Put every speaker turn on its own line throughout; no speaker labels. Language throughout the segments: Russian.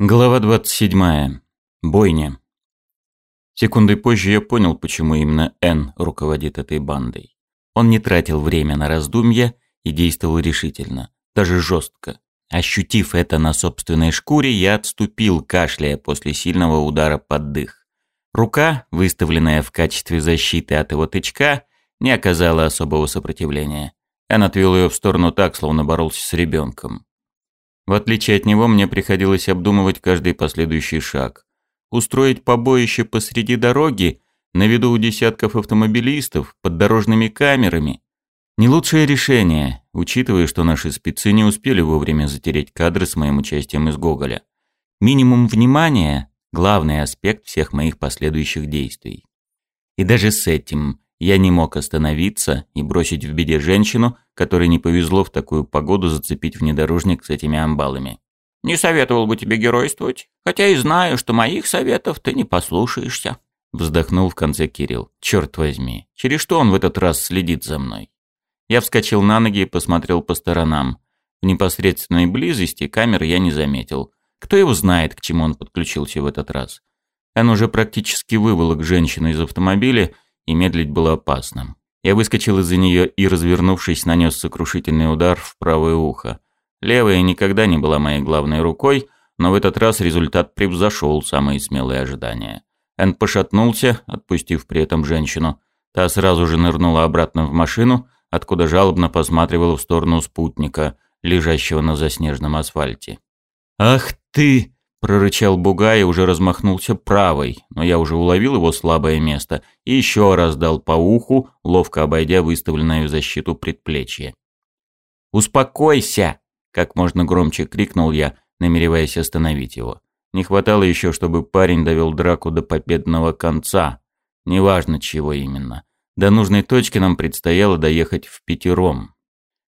Глава 27. Бойня. Секундой позже я понял, почему именно Н руководит этой бандой. Он не тратил время на раздумья и действовал решительно, даже жестко. Ощутив это на собственной шкуре, я отступил, кашляя после сильного удара под дых. Рука, выставленная в качестве защиты от его тычка, не оказала особого сопротивления. Н отвел ее в сторону так, словно боролся с ребенком. В отличие от него, мне приходилось обдумывать каждый последующий шаг. Устроить побоище посреди дороги, на виду у десятков автомобилистов, под дорожными камерами. Не лучшее решение, учитывая, что наши спецы не успели вовремя затереть кадры с моим участием из Гоголя. Минимум внимания – главный аспект всех моих последующих действий. И даже с этим я не мог остановиться и бросить в беде женщину, которой не повезло в такую погоду зацепить внедорожник с этими амбалами.
«Не советовал бы тебе геройствовать, хотя и знаю, что моих советов ты не послушаешься»,
вздохнул в конце Кирилл. «Черт возьми, через что он в этот раз следит за мной?» Я вскочил на ноги и посмотрел по сторонам. В непосредственной близости камер я не заметил. Кто его знает, к чему он подключился в этот раз. Он уже практически выволок женщину из автомобиля и медлить было опасным. Я выскочил из-за нее и, развернувшись, нанес сокрушительный удар в правое ухо. Левая никогда не была моей главной рукой, но в этот раз результат превзошел самые смелые ожидания. Эн пошатнулся, отпустив при этом женщину. Та сразу же нырнула обратно в машину, откуда жалобно посматривала в сторону спутника, лежащего на заснеженном асфальте. «Ах ты!» Прорычал Бугай и уже размахнулся правой, но я уже уловил его слабое место и еще раз дал по уху, ловко обойдя выставленное в защиту предплечье. «Успокойся!» – как можно громче крикнул я, намереваясь остановить его. Не хватало еще, чтобы парень довел драку до победного конца. Неважно, чего именно. До нужной точки нам предстояло доехать в пятером.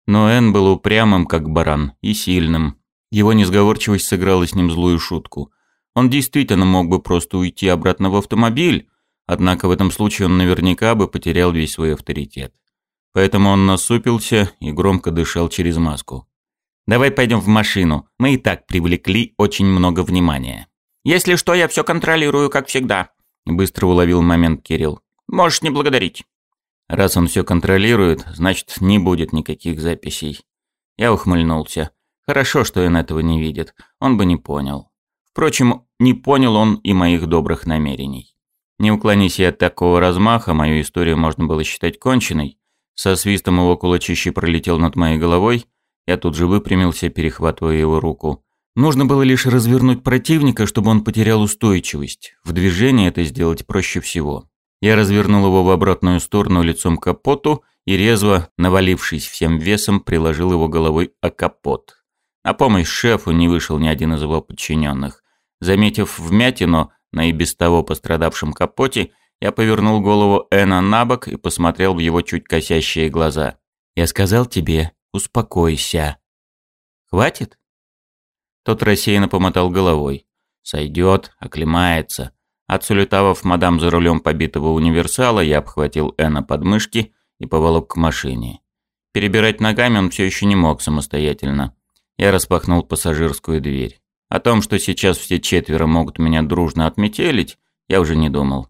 Но Эн был упрямым, как баран, и сильным, его несговорчивость сыграла с ним злую шутку. Он действительно мог бы просто уйти обратно в автомобиль, однако в этом случае он наверняка бы потерял весь свой авторитет. Поэтому он насупился и громко дышал через маску. «Давай пойдем в машину. Мы и так привлекли очень много внимания».
«Если что, я все контролирую, как всегда», –
быстро уловил момент Кирилл.
«Можешь не благодарить».
Раз он все контролирует, значит, не будет никаких записей. Я ухмыльнулся. Хорошо, что он этого не видит, он бы не понял. Впрочем, не понял он и моих добрых намерений. Не уклонись я от такого размаха, мою историю можно было считать конченной. Со свистом его кулачище пролетел над моей головой, я тут же выпрямился, перехватывая его руку. Нужно было лишь развернуть противника, чтобы он потерял устойчивость. В движении это сделать проще всего. Я развернул его в обратную сторону лицом к капоту и резво, навалившись всем весом, приложил его головой о капот. На помощь шефу не вышел ни один из его подчиненных. Заметив вмятину на и без того пострадавшем капоте, я повернул голову Эна на бок и посмотрел в его чуть косящие глаза. «Я сказал тебе, успокойся». «Хватит?» Тот рассеянно помотал головой. «Сойдет, оклемается». Отсулетовав мадам за рулем побитого универсала, я обхватил Эна под мышки и поволок к машине. Перебирать ногами он все еще не мог самостоятельно. Я распахнул пассажирскую дверь. О том, что сейчас все четверо могут меня дружно отметелить, я уже не думал.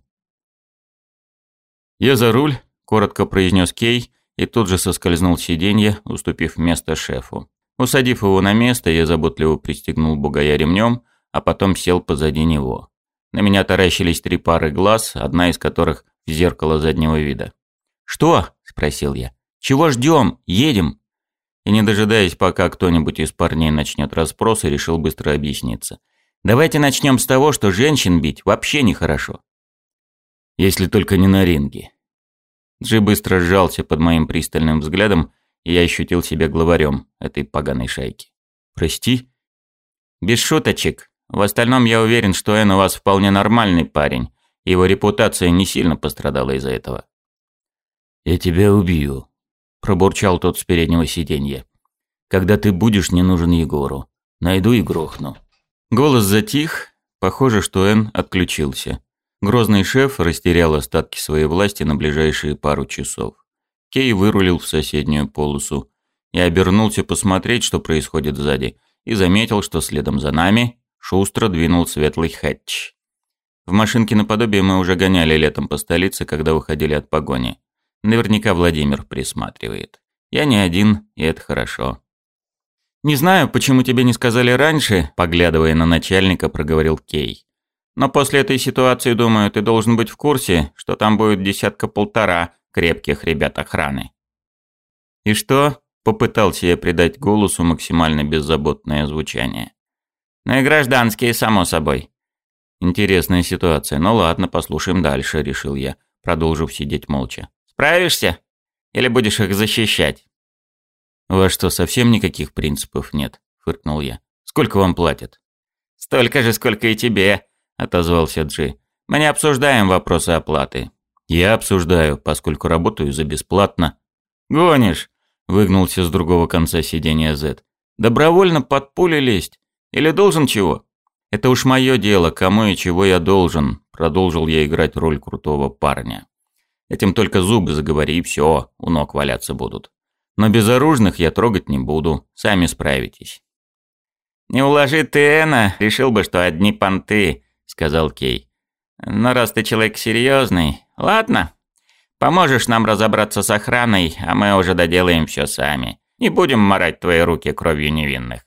«Я за руль», – коротко произнес Кей, и тут же соскользнул сиденье, уступив место шефу. Усадив его на место, я заботливо пристегнул бугая ремнем, а потом сел позади него. На меня таращились три пары глаз, одна из которых в зеркало заднего вида. «Что?» – спросил я. «Чего ждем? Едем?» И, не дожидаясь, пока кто-нибудь из парней начнет расспросы, решил быстро объясниться. «Давайте начнем с того, что женщин бить вообще нехорошо». «Если только не на ринге». Джи быстро сжался под моим пристальным взглядом, и я ощутил себя главарем этой поганой шайки. «Прости?» «Без шуточек. В остальном я уверен, что Эн у вас вполне нормальный парень. Его репутация не сильно пострадала из-за этого».
«Я тебя убью», пробурчал тот с переднего сиденья. «Когда ты будешь не нужен Егору. Найду и грохну».
Голос затих. Похоже, что Эн отключился. Грозный шеф растерял остатки своей власти на ближайшие пару часов. Кей вырулил в соседнюю полосу. Я обернулся посмотреть, что происходит сзади, и заметил, что следом за нами шустро двинул светлый хэтч. В машинке наподобие мы уже гоняли летом по столице, когда уходили от погони. Наверняка Владимир присматривает. Я не один, и это хорошо. «Не знаю, почему тебе не сказали раньше», – поглядывая на начальника, проговорил Кей. «Но после этой ситуации, думаю, ты должен быть в курсе, что там будет десятка-полтора крепких ребят охраны». «И что?» – попытался я придать голосу максимально беззаботное звучание. «Ну и гражданские, само собой». «Интересная ситуация. Ну ладно, послушаем дальше», – решил я, продолжив сидеть молча. «Справишься? Или будешь их защищать?» «У вас что, совсем никаких принципов нет?» – фыркнул я. «Сколько вам платят?» «Столько же, сколько и тебе», – отозвался Джи. «Мы не обсуждаем вопросы оплаты». «Я обсуждаю, поскольку работаю за бесплатно». «Гонишь?» – выгнулся с другого конца сиденья Зет. «Добровольно под пули лезть? Или должен чего?» «Это уж мое дело, кому и чего я должен», – продолжил я играть роль крутого парня. «Этим только зубы заговори, и все, у ног валяться будут». Но безоружных я трогать не буду, сами справитесь». «Не уложи ты Эна, решил бы, что одни понты», — сказал Кей. «Но раз ты человек серьезный, ладно. Поможешь нам разобраться с охраной, а мы уже доделаем все сами. Не будем морать твои руки кровью невинных».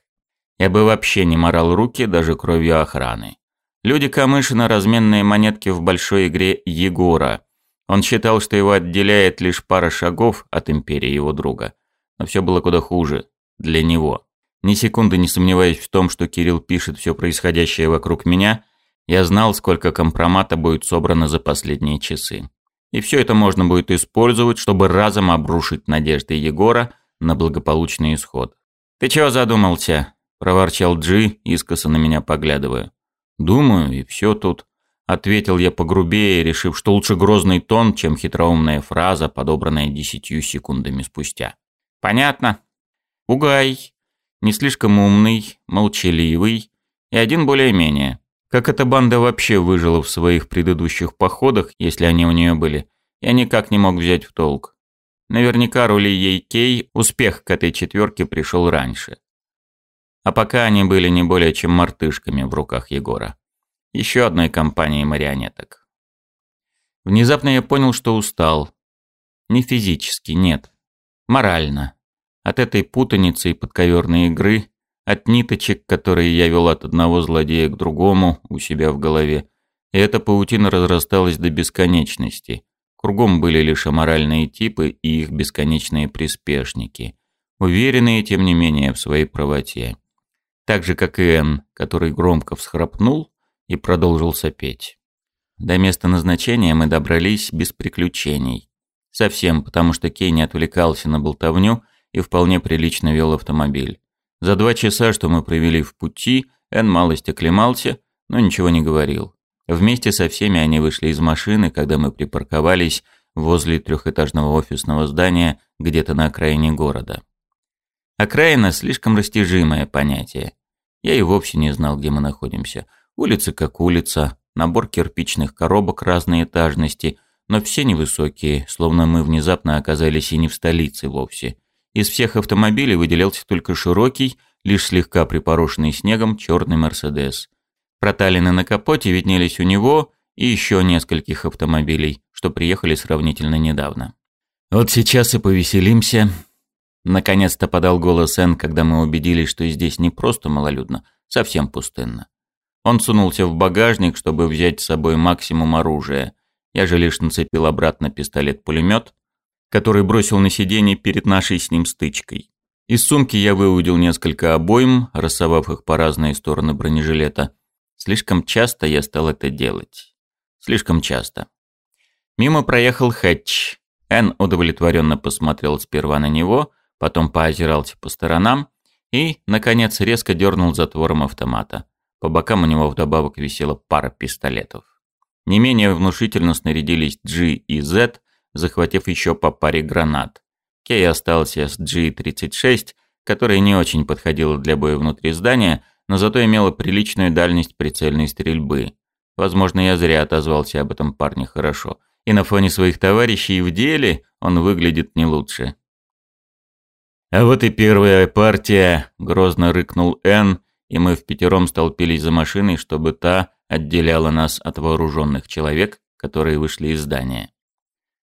Я бы вообще не морал руки даже кровью охраны. Люди Камышина – разменные монетки в большой игре Егора. Он считал, что его отделяет лишь пара шагов от империи его друга. Но все было куда хуже. Для него. Ни секунды не сомневаясь в том, что Кирилл пишет все происходящее вокруг меня, я знал, сколько компромата будет собрано за последние часы. И все это можно будет использовать, чтобы разом обрушить надежды Егора на благополучный исход. «Ты чего задумался?» – проворчал Джи, искоса на меня поглядывая. «Думаю, и все тут», – ответил я погрубее, решив, что лучше грозный тон, чем хитроумная фраза, подобранная десятью секундами спустя. Понятно. Угай. Не слишком умный, молчаливый и один более-менее. Как эта банда вообще выжила в своих предыдущих походах, если они у нее были, я никак не мог взять в толк. Наверняка роли ей Кей успех к этой четверке пришел раньше. А пока они были не более чем мартышками в руках Егора. Еще одной компании марионеток. Внезапно я понял, что устал. Не физически, нет. Морально. От этой путаницы и подковерной игры, от ниточек, которые я вел от одного злодея к другому у себя в голове. Эта паутина разрасталась до бесконечности. Кругом были лишь аморальные типы и их бесконечные приспешники, уверенные, тем не менее, в своей правоте. Так же, как и Энн, который громко всхрапнул и продолжил сопеть. До места назначения мы добрались без приключений. Совсем, потому что Кей не отвлекался на болтовню и вполне прилично вел автомобиль. За два часа, что мы провели в пути, Эн малость оклемался, но ничего не говорил. Вместе со всеми они вышли из машины, когда мы припарковались возле трехэтажного офисного здания где-то на окраине города. Окраина – слишком растяжимое понятие. Я и вовсе не знал, где мы находимся. Улица как улица, набор кирпичных коробок разной этажности – но все невысокие, словно мы внезапно оказались и не в столице вовсе. Из всех автомобилей выделялся только широкий, лишь слегка припорошенный снегом черный «Мерседес». Проталины на капоте виднелись у него и еще нескольких автомобилей, что приехали сравнительно недавно. «Вот сейчас и повеселимся», — наконец-то подал голос Эн, когда мы убедились, что здесь не просто малолюдно, совсем пустынно. Он сунулся в багажник, чтобы взять с собой максимум оружия, я же лишь нацепил обратно пистолет-пулемет, который бросил на сиденье перед нашей с ним стычкой. Из сумки я выудил несколько обоим, рассовав их по разные стороны бронежилета. Слишком часто я стал это делать. Слишком часто. Мимо проехал Хэтч. Эн удовлетворенно посмотрел сперва на него, потом поозирался по сторонам и, наконец, резко дернул затвором автомата. По бокам у него вдобавок висела пара пистолетов. Не менее внушительно снарядились G и Z, захватив еще по паре гранат. Кей остался с G-36, которая не очень подходила для боя внутри здания, но зато имела приличную дальность прицельной стрельбы. Возможно, я зря отозвался об этом парне хорошо. И на фоне своих товарищей в деле он выглядит не лучше. «А вот и первая партия», — грозно рыкнул Н и мы в пятером столпились за машиной, чтобы та отделяла нас от вооруженных человек, которые вышли из здания.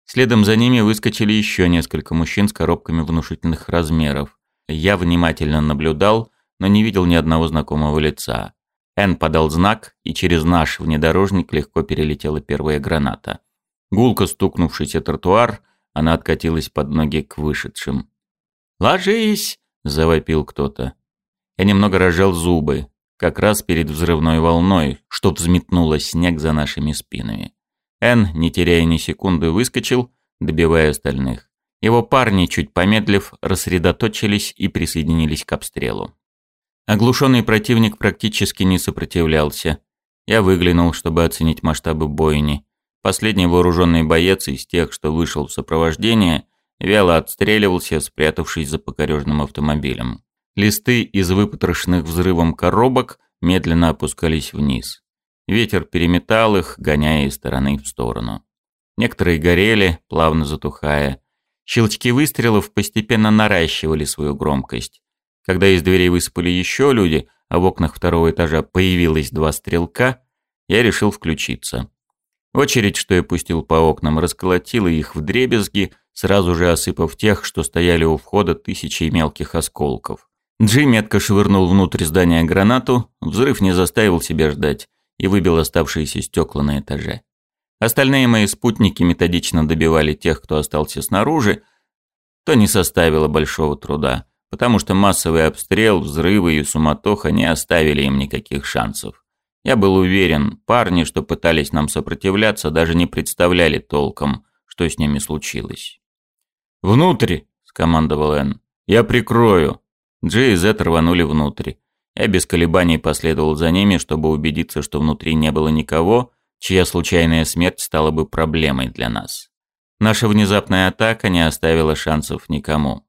Следом за ними выскочили еще несколько мужчин с коробками внушительных размеров. Я внимательно наблюдал, но не видел ни одного знакомого лица. Эн подал знак, и через наш внедорожник легко перелетела первая граната. Гулко стукнувшись о тротуар, она откатилась под ноги к вышедшим. «Ложись!» – завопил кто-то. Я немного разжал зубы, как раз перед взрывной волной, что взметнуло снег за нашими спинами. Эн, не теряя ни секунды, выскочил, добивая остальных. Его парни, чуть помедлив, рассредоточились и присоединились к обстрелу. Оглушенный противник практически не сопротивлялся. Я выглянул, чтобы оценить масштабы бойни. Последний вооруженный боец из тех, что вышел в сопровождение, вяло отстреливался, спрятавшись за покорежным автомобилем. Листы из выпотрошенных взрывом коробок медленно опускались вниз. Ветер переметал их, гоняя из стороны в сторону. Некоторые горели, плавно затухая. Щелчки выстрелов постепенно наращивали свою громкость. Когда из дверей высыпали еще люди, а в окнах второго этажа появилось два стрелка, я решил включиться. Очередь, что я пустил по окнам, расколотила их в дребезги, сразу же осыпав тех, что стояли у входа тысячей мелких осколков. Джи метко швырнул внутрь здания гранату, взрыв не заставил себя ждать и выбил оставшиеся стекла на этаже. Остальные мои спутники методично добивали тех, кто остался снаружи, то не составило большого труда потому что массовый обстрел, взрывы и суматоха не оставили им никаких шансов. Я был уверен, парни, что пытались нам сопротивляться, даже не представляли толком, что с ними случилось. «Внутрь!» – скомандовал Энн. «Я прикрою!» Джей и Зет рванули внутрь. Я без колебаний последовал за ними, чтобы убедиться, что внутри не было никого, чья случайная смерть стала бы проблемой для нас. Наша внезапная атака не оставила шансов никому.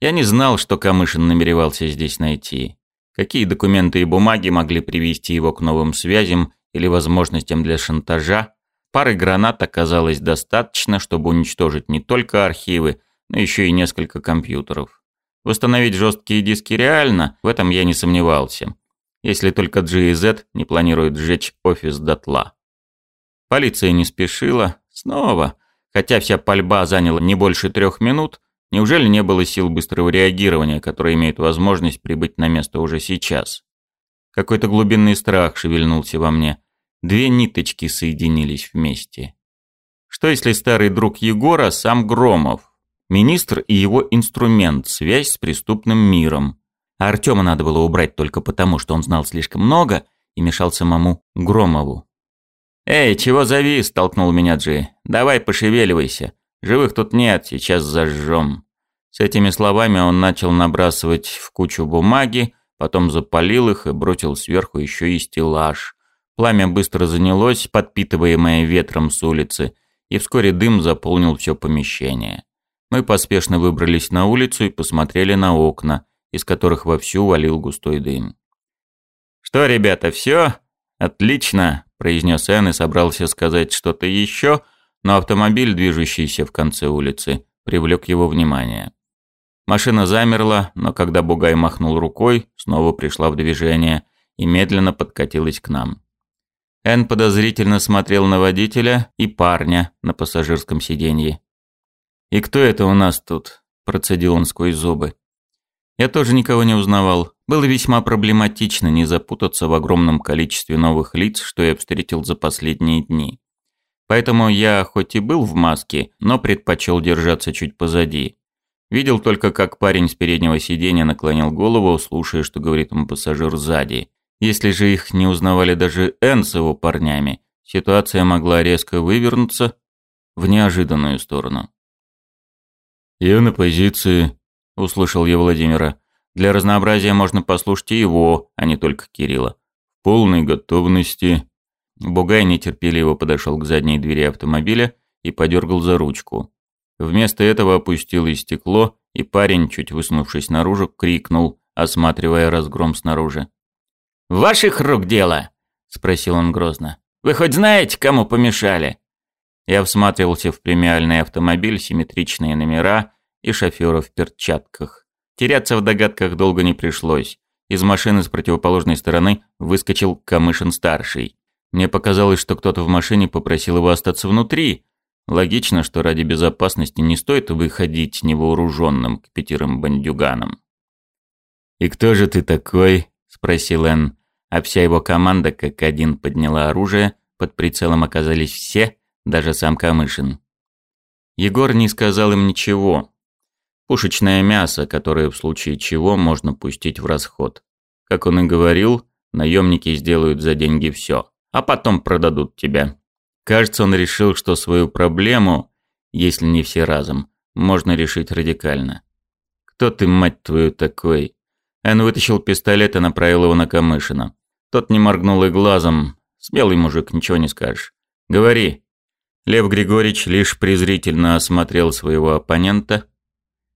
Я не знал, что Камышин намеревался здесь найти. Какие документы и бумаги могли привести его к новым связям или возможностям для шантажа. Пары гранат оказалось достаточно, чтобы уничтожить не только архивы, но еще и несколько компьютеров. Восстановить жесткие диски реально, в этом я не сомневался. Если только G и Z не планируют сжечь офис дотла. Полиция не спешила. Снова. Хотя вся пальба заняла не больше трех минут, Неужели не было сил быстрого реагирования, которые имеют возможность прибыть на место уже сейчас? Какой-то глубинный страх шевельнулся во мне. Две ниточки соединились вместе. Что если старый друг Егора сам Громов? Министр и его инструмент, связь с преступным миром. А Артема надо было убрать только потому, что он знал слишком много и мешал самому Громову. «Эй, чего завис?» – толкнул меня Джи. «Давай пошевеливайся. Живых тут нет, сейчас зажжем». С этими словами он начал набрасывать в кучу бумаги, потом запалил их и бросил сверху еще и стеллаж. Пламя быстро занялось, подпитываемое ветром с улицы, и вскоре дым заполнил все помещение. Мы поспешно выбрались на улицу и посмотрели на окна, из которых вовсю валил густой дым. «Что, ребята, все? Отлично!» – произнес Энн и собрался сказать что-то еще, но автомобиль, движущийся в конце улицы, привлек его внимание. Машина замерла, но когда Бугай махнул рукой, снова пришла в движение и медленно подкатилась к нам. Эн подозрительно смотрел на водителя и парня на пассажирском сиденье. «И кто это у нас тут?» – процедил он сквозь зубы. Я тоже никого не узнавал. Было весьма проблематично не запутаться в огромном количестве новых лиц, что я встретил за последние дни. Поэтому я хоть и был в маске, но предпочел держаться чуть позади. Видел только, как парень с переднего сиденья наклонил голову, слушая, что говорит ему пассажир сзади. Если же их не узнавали даже Энн с его парнями, ситуация могла резко вывернуться в неожиданную сторону. «Я на позиции», — услышал я Владимира. «Для разнообразия можно послушать и его, а не только Кирилла. В полной готовности». Бугай нетерпеливо подошел к задней двери автомобиля и подергал за ручку. Вместо этого опустилось стекло, и парень, чуть высунувшись наружу, крикнул, осматривая разгром снаружи. «Ваших рук дело?» – спросил он грозно. «Вы хоть знаете, кому помешали?» Я всматривался в премиальный автомобиль, симметричные номера и шофера в перчатках. Теряться в догадках долго не пришлось. Из машины с противоположной стороны выскочил Камышин-старший. Мне показалось, что кто-то в машине попросил его остаться внутри. Логично, что ради безопасности не стоит выходить невооруженным к пятерым бандюганам. «И кто же ты такой?» – спросил Энн. А вся его команда как один подняла оружие, под прицелом оказались все, даже сам Камышин. Егор не сказал им ничего. Пушечное мясо, которое в случае чего можно пустить в расход. Как он и говорил, наемники сделают за деньги все а потом продадут тебя. Кажется, он решил, что свою проблему, если не все разом, можно решить радикально. «Кто ты, мать твою, такой?» Эн вытащил пистолет и направил его на Камышина. Тот не моргнул и глазом. Смелый мужик, ничего не скажешь. «Говори». Лев Григорьевич лишь презрительно осмотрел своего оппонента.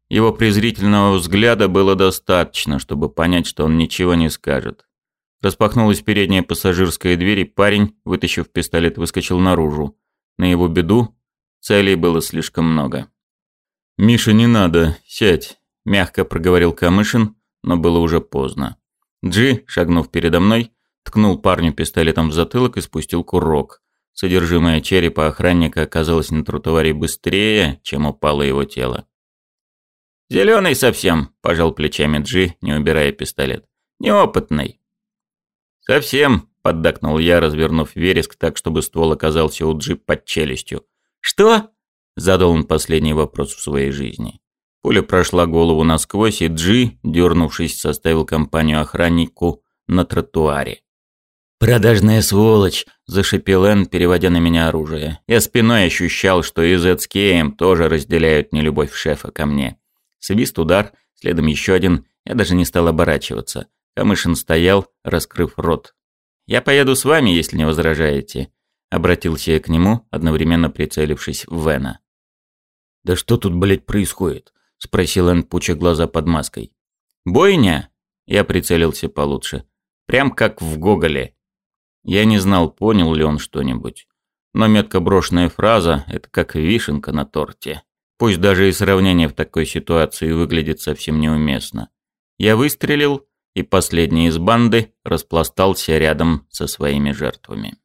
Его презрительного взгляда было достаточно, чтобы понять, что он ничего не скажет. Распахнулась передняя пассажирская дверь, и парень, вытащив пистолет, выскочил наружу. На его беду целей было слишком много. «Миша, не надо, сядь», – мягко проговорил Камышин, но было уже поздно. Джи, шагнув передо мной, ткнул парню пистолетом в затылок и спустил курок. Содержимое черепа охранника оказалось на тротуаре быстрее, чем упало его тело. «Зелёный совсем», – пожал плечами Джи, не убирая пистолет. «Неопытный». «Совсем», – поддакнул я, развернув вереск так, чтобы ствол оказался у джип под челюстью. «Что?» – задал он последний вопрос в своей жизни. Пуля прошла голову насквозь, и Джи, дернувшись, составил компанию охраннику на тротуаре. «Продажная сволочь!» – зашипел Эн, переводя на меня оружие. Я спиной ощущал, что и Зет с Кеем тоже разделяют нелюбовь шефа ко мне. Свист удар, следом еще один, я даже не стал оборачиваться. Камышин стоял, раскрыв рот. «Я поеду с вами, если не возражаете», — обратился я к нему, одновременно прицелившись в Вена. «Да что тут, блядь, происходит?» — спросил Эн, пуча глаза под маской. «Бойня?» — я прицелился получше. «Прям как в Гоголе». Я не знал, понял ли он что-нибудь. Но метко брошенная фраза — это как вишенка на торте. Пусть даже и сравнение в такой ситуации выглядит совсем неуместно. Я выстрелил, и последний из банды распластался рядом со своими жертвами.